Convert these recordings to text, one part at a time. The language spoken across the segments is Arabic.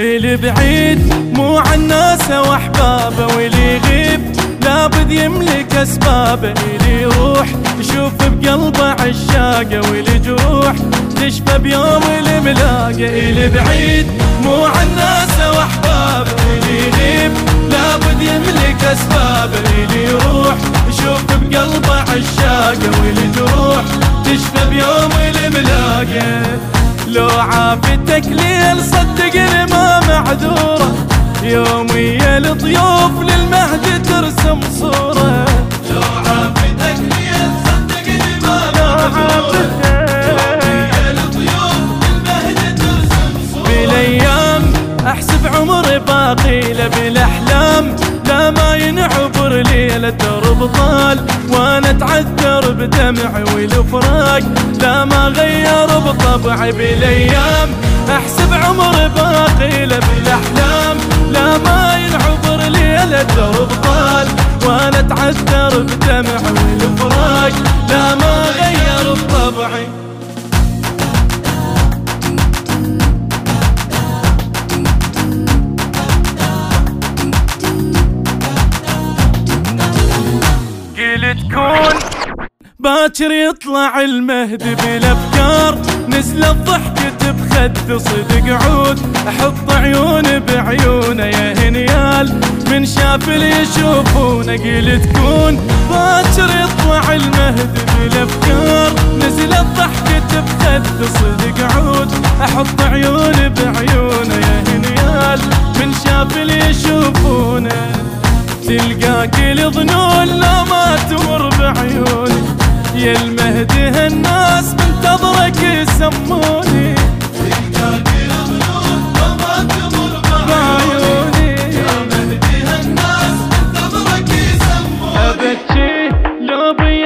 اللي بعيد مو عن ناس وأحبابه واللي يغيب لابد يملك أسبابه. اللي يروح يشوف بقلبه عشاقه واللي جروح تشفى بيوم الملاقه. اللي بعيد مو عن ناس وأحبابه اللي يغيب لابد يملك أسبابه. اللي يروح يشوف بقلبه عشاقه واللي جروح تشفى بيوم الملاقه. لو عافتك ليل صدق ما معذوره. يومي الضيوف للمهد ترسم صوره. لو عافتك ليل صدق ما معذوره. يومي الضيوف للمهد ترسم بالأيام أحسب عمري باقي له بالأحلام لا ما ينعبر ليلة درب طال اتعذر بدمعي والفراق لا ما غير بطبعي بالايام. احسب عمري باقي له بالاحلام. لا ما ينعبر ليلة درب طال وأنا اتعذر بدمعي والفراق لا ما باكر يطلع المهدي بالافكار نزلت ضحكة بخد صدق عود. أحط عيون بعيونه يا هنيال. من شاف اللي يشوفونه قلت كون باكر يطلع المهدي بالافكار نزلت ضحكة بخد صدق عود. أحط عيون بعيونه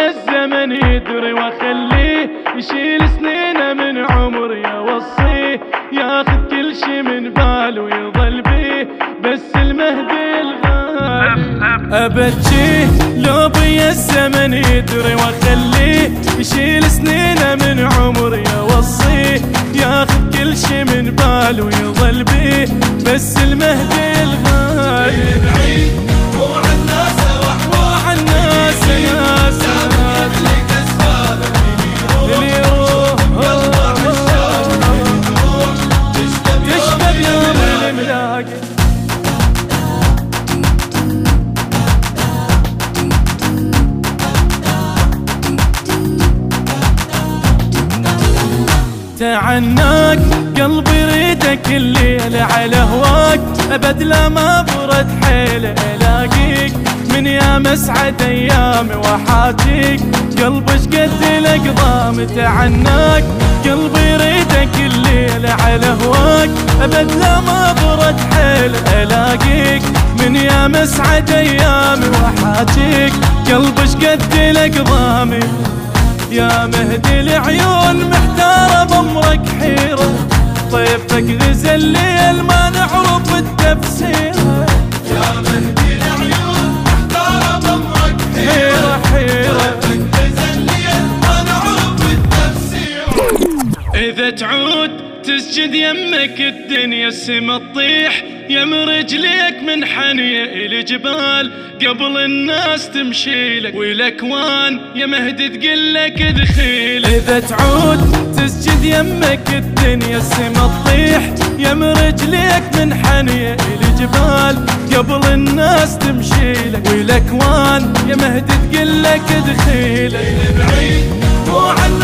الزمن يدري وأخليه يشيل سنينه من عمري اوصيه ياخذ كل شي من باله ويظل بيه بس أبكي لو بي الزمن يدري واخليه يشيل سنينه من عمري اوصيه ياخذ كل شي من باله ويظل بيه بس المهدي تعناك قلبي يريدك الليل على هواك. أبد لا ما برد حيل الاقيك من يا مسعد ايامي وحاتيك. قلبي شقد الاقضام تعناك. قلبي يريدك الليل على هواك. أبد لا ما برد حيل الاقيك من يا مسعد ايامي وحاتيك. قلبي شقد الاقضامي يا مهدي العيون محتارة بأمرك حيرة. طيفك غزل الليل ما نعرف التفسير. يا مهدي العيون محتارة بأمرك حيرة. حيرة تزليل ما نعرف التفسير. إذا تعود تسجد يمك الدنيا السما تطيح. يم رجليك من حنية الجبال قبل الناس تمشي لك والأكوان يا مهدي تقلك دخيل إذا تعود تسجد يمك الدنيا السما تطيح. يم رجليك من حنية الجبال قبل الناس تمشي لك والأكوان يا مهدي تقلك دخيل بعيد مو عن